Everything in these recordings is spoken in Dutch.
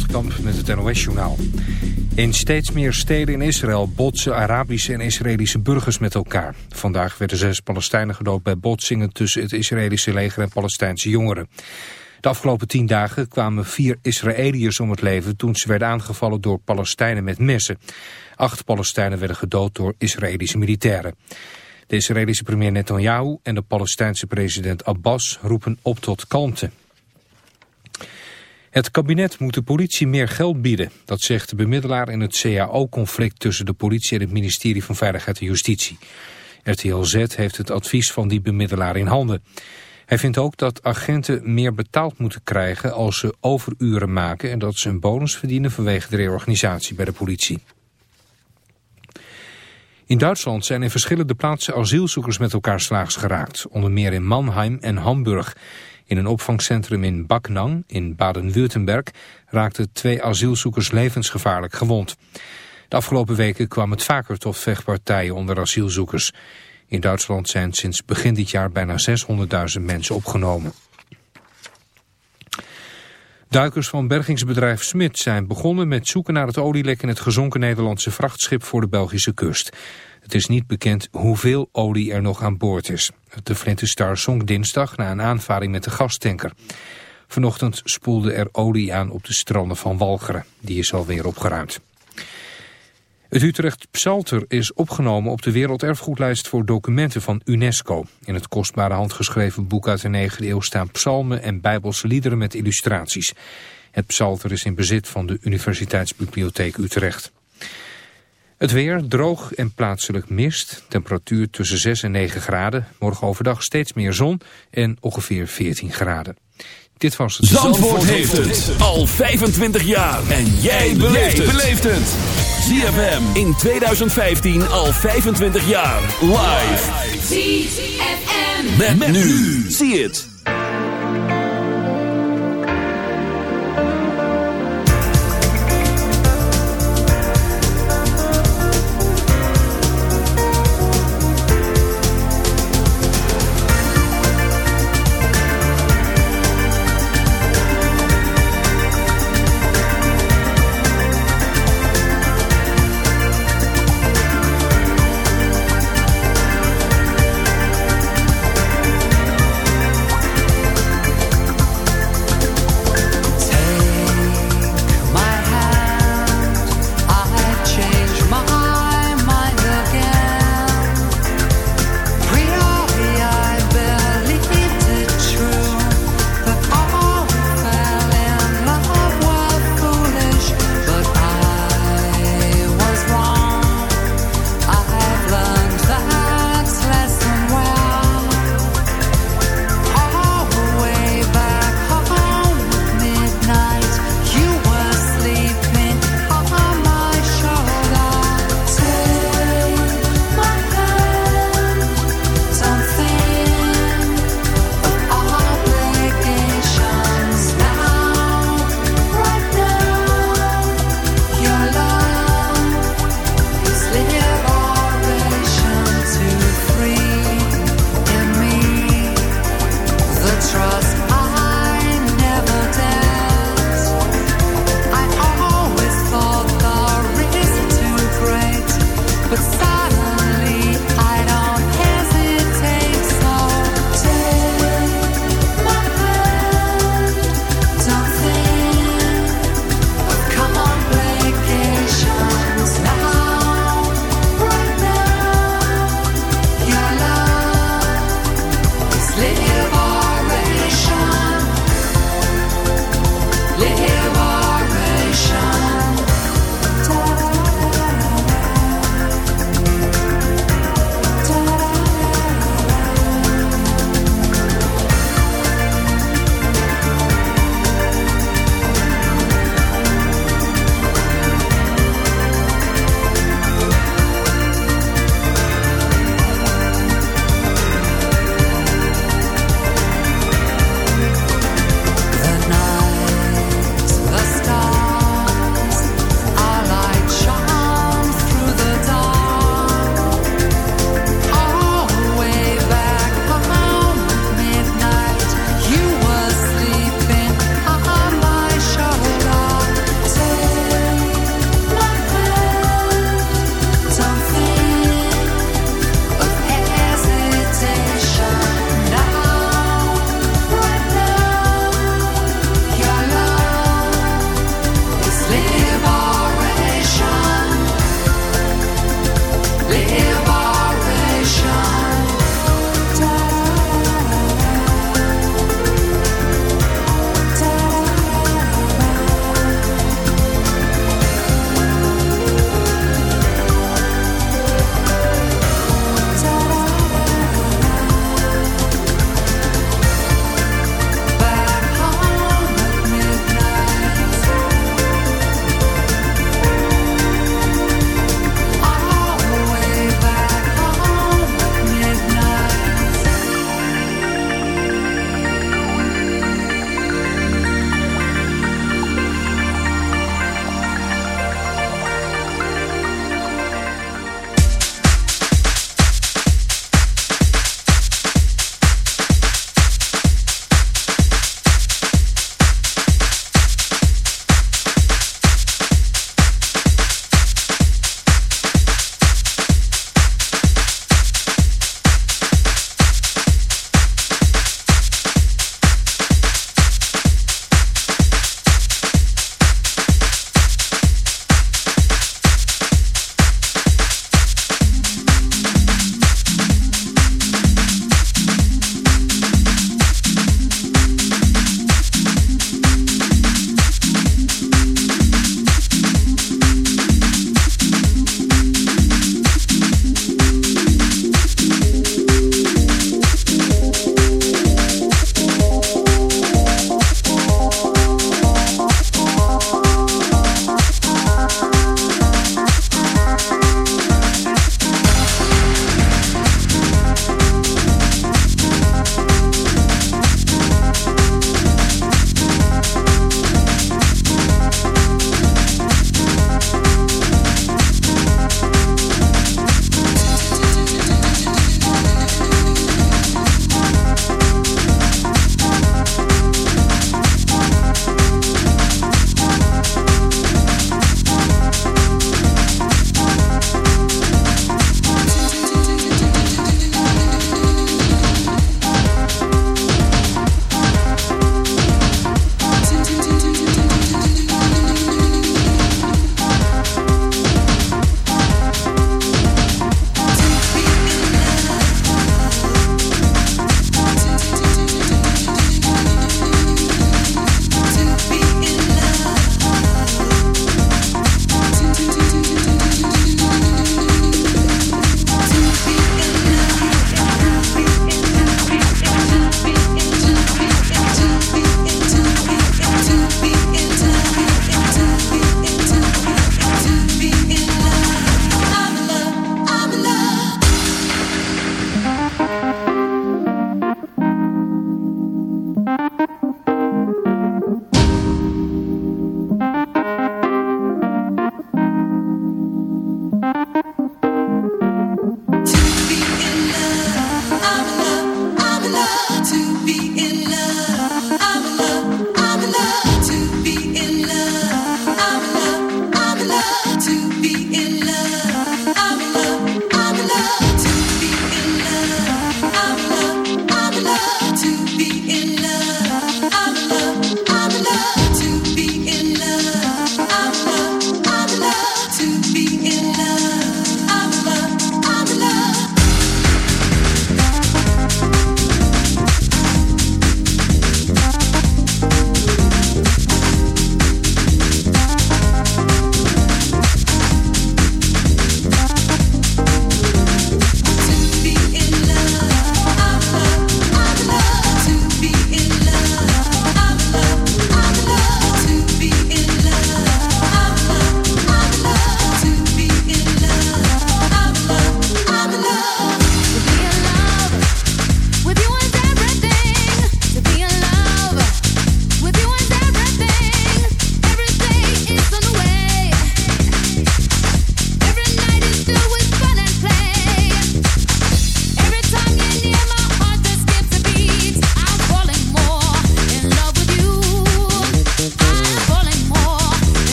Holtkamp met het NOS-journaal. In steeds meer steden in Israël botsen Arabische en Israëlische burgers met elkaar. Vandaag werden zes Palestijnen gedood bij botsingen tussen het Israëlische leger en Palestijnse jongeren. De afgelopen tien dagen kwamen vier Israëliërs om het leven toen ze werden aangevallen door Palestijnen met messen. Acht Palestijnen werden gedood door Israëlische militairen. De Israëlische premier Netanyahu en de Palestijnse president Abbas roepen op tot kalmte. Het kabinet moet de politie meer geld bieden. Dat zegt de bemiddelaar in het CAO-conflict tussen de politie en het ministerie van Veiligheid en Justitie. RTL Z heeft het advies van die bemiddelaar in handen. Hij vindt ook dat agenten meer betaald moeten krijgen als ze overuren maken... en dat ze een bonus verdienen vanwege de reorganisatie bij de politie. In Duitsland zijn in verschillende plaatsen asielzoekers met elkaar slaags geraakt. Onder meer in Mannheim en Hamburg. In een opvangcentrum in Backnang in Baden-Württemberg raakten twee asielzoekers levensgevaarlijk gewond. De afgelopen weken kwam het vaker tot vechtpartijen onder asielzoekers. In Duitsland zijn sinds begin dit jaar bijna 600.000 mensen opgenomen. Duikers van bergingsbedrijf Smit zijn begonnen met zoeken naar het olielek in het gezonken Nederlandse vrachtschip voor de Belgische kust. Het is niet bekend hoeveel olie er nog aan boord is. De Flinte Star zonk dinsdag na een aanvaring met de gastanker. Vanochtend spoelde er olie aan op de stranden van Walcheren. Die is alweer opgeruimd. Het Utrecht Psalter is opgenomen op de werelderfgoedlijst voor documenten van UNESCO. In het kostbare handgeschreven boek uit de 9e eeuw staan psalmen en bijbelse liederen met illustraties. Het Psalter is in bezit van de Universiteitsbibliotheek Utrecht. Het weer droog en plaatselijk mist. Temperatuur tussen 6 en 9 graden. Morgen overdag steeds meer zon en ongeveer 14 graden. Dit was het. Zandvoort, heeft het al 25 jaar. En jij beleeft het. ZFM in 2015 al 25 jaar. Live. ZFM. Met, met nu. Zie het.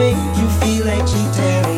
make you feel like you dare.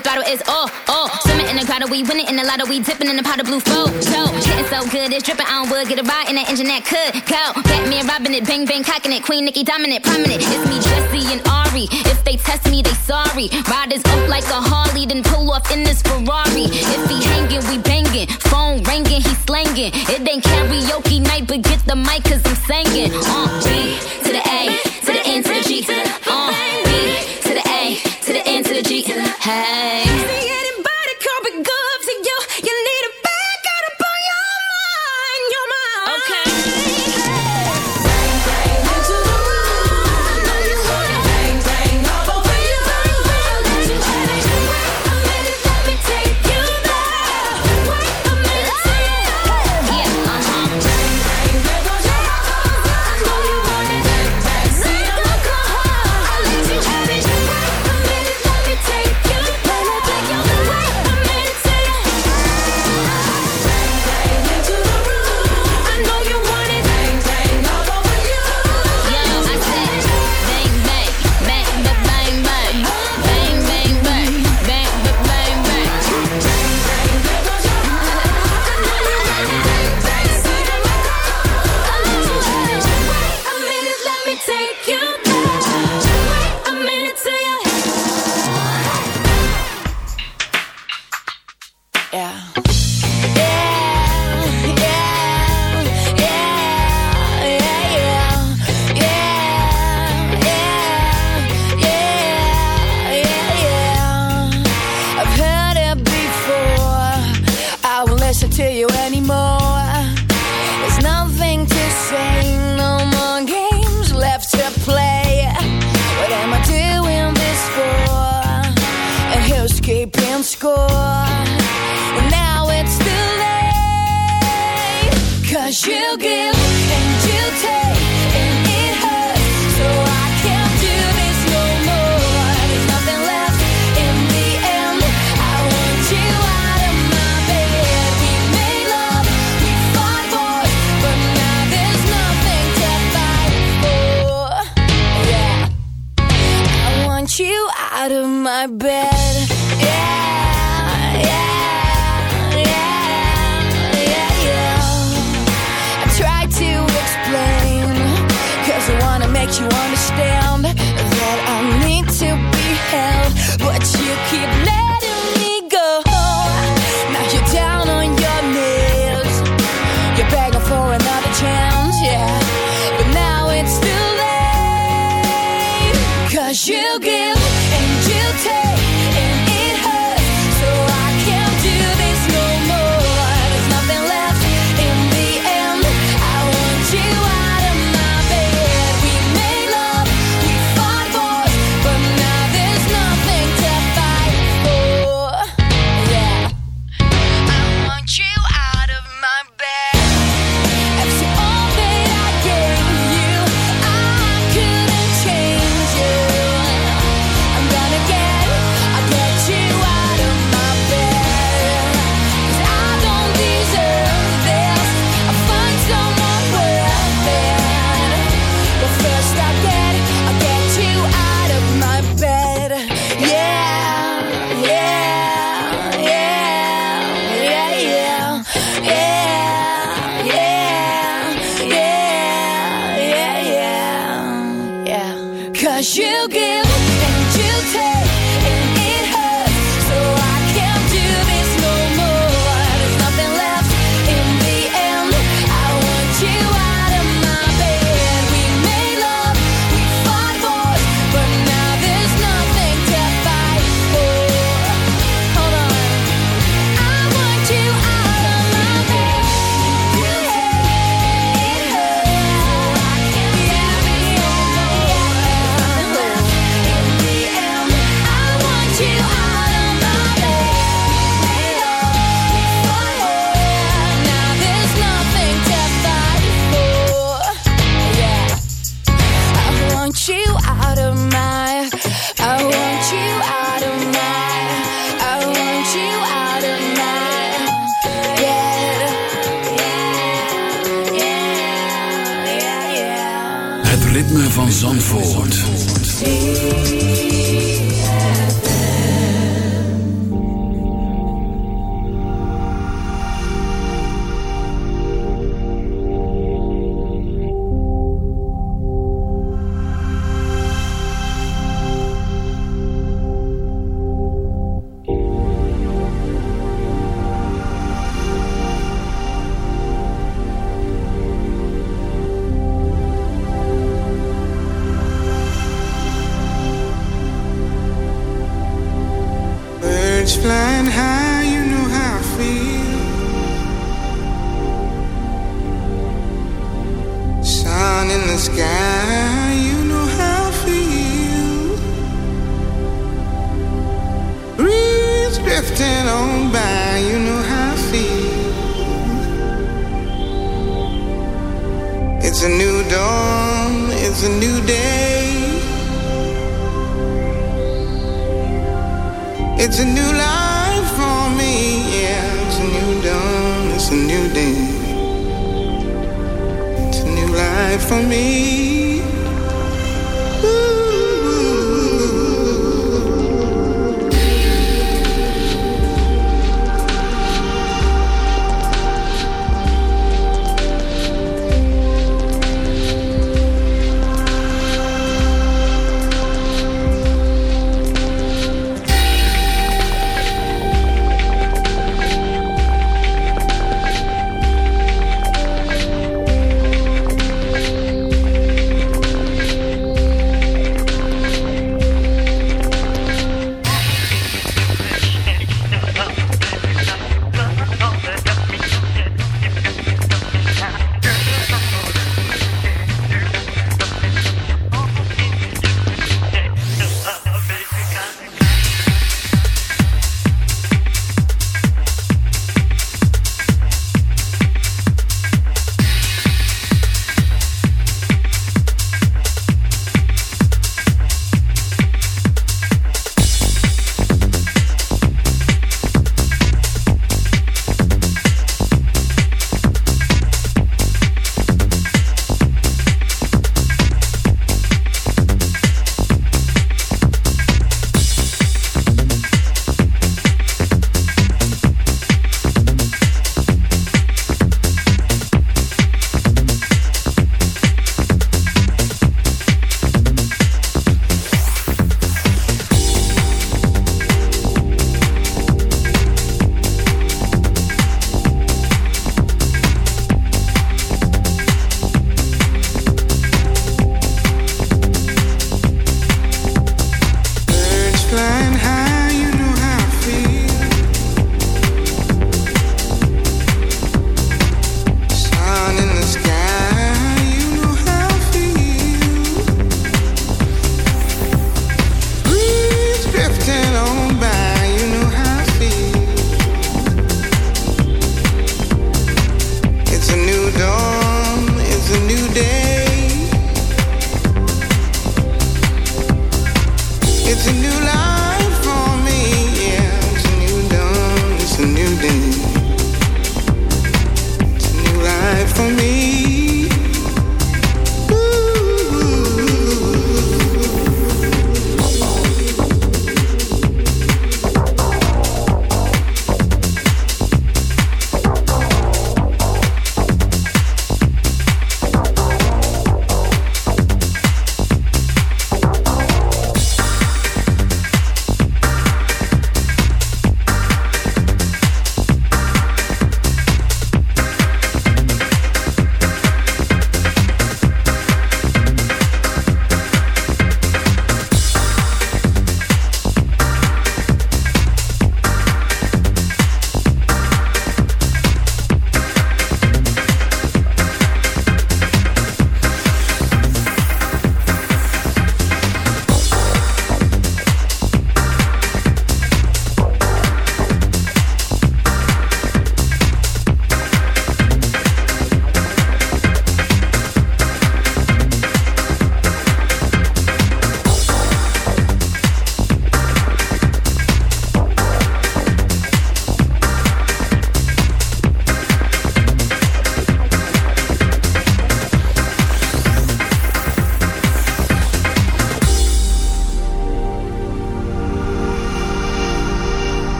Full throttle, is oh, oh. Swimming in the grotto, we winning in the lotto, we dipping in the pot of blue flow. So, getting so good, it's dripping on wood, get a ride in the engine that could go. Batman robbing it, bang bang cocking it, Queen Nikki dominant, prominent. It's me, Jesse and Ari. If they test me, they sorry. Riders up like a Harley, then pull off in this Ferrari. If he hanging, we banging. Phone ringing, he slanging. It ain't karaoke night, but get the mic, cause I'm singing. Uh, B to the A, to the N to the G. Uh, B to the A, to the N to the G. Hey. Ritme van Zandvoort.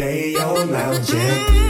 stay on lounging.